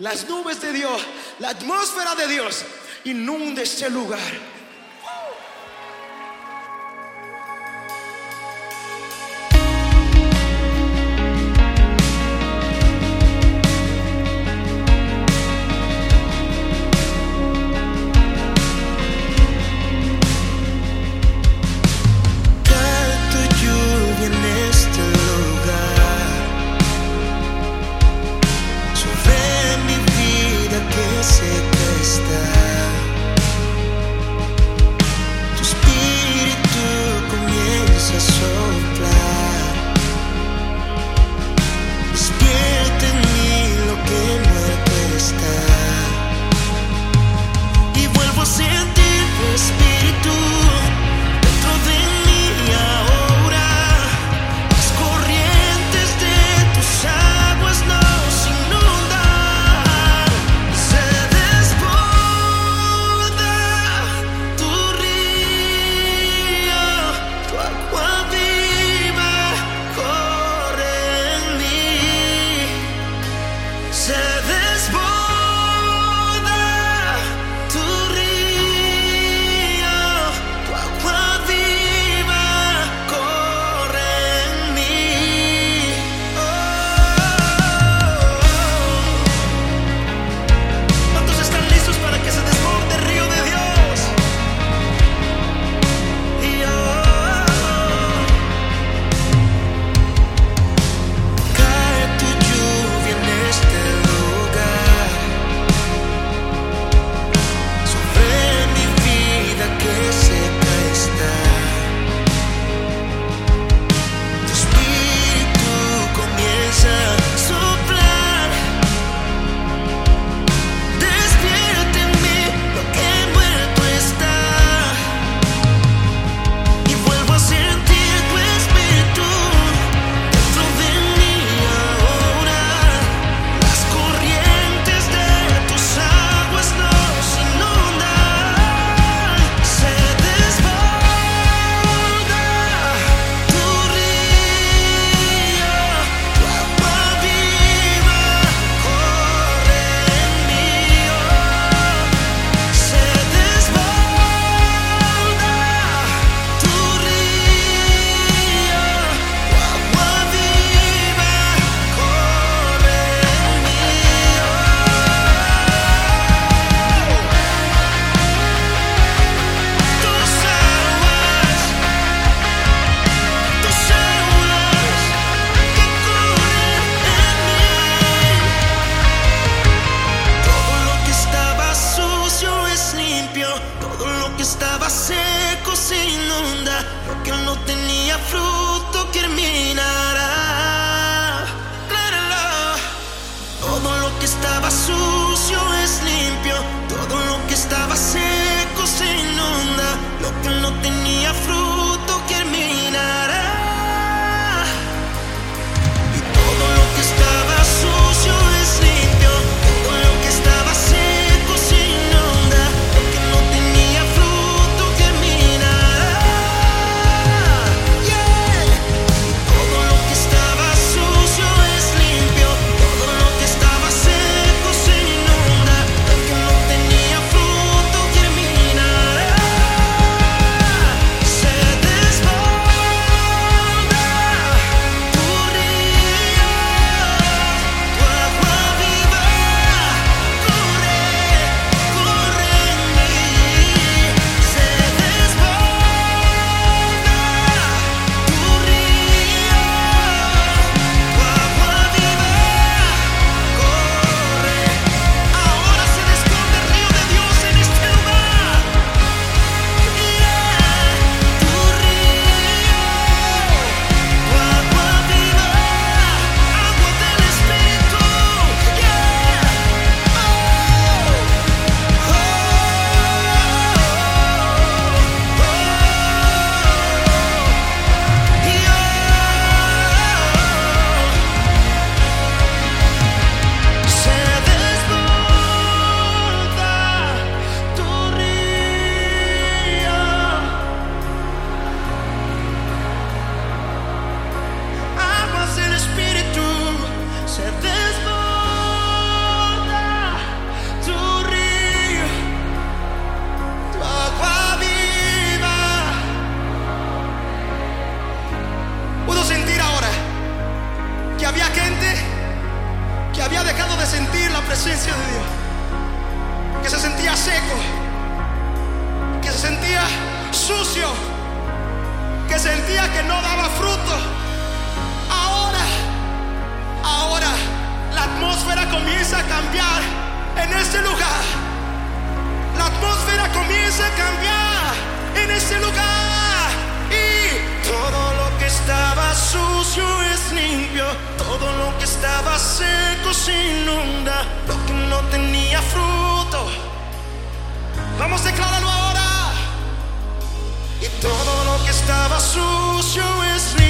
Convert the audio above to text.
las nubes de Dios, la atmósfera de Dios inunde este lugar. understand Todo lo que estaba seco se inunda, lo que no tenía fruto germinará. Todo lo que estaba sucio es limpio, todo había gente que había dejado de sentir la presencia de Dios, que se sentía seco, que se sentía sucio, que sentía que no daba fruto. Ahora, ahora la atmósfera comienza a cambiar en este lugar. La atmósfera comienza a cambiar en este lugar. Y todo lo que estaba sucio todo lo que estaba seco se inunda. Lo que no tenía fruto. Vamos a declararlo ahora. Y todo lo que estaba sucio es limpio.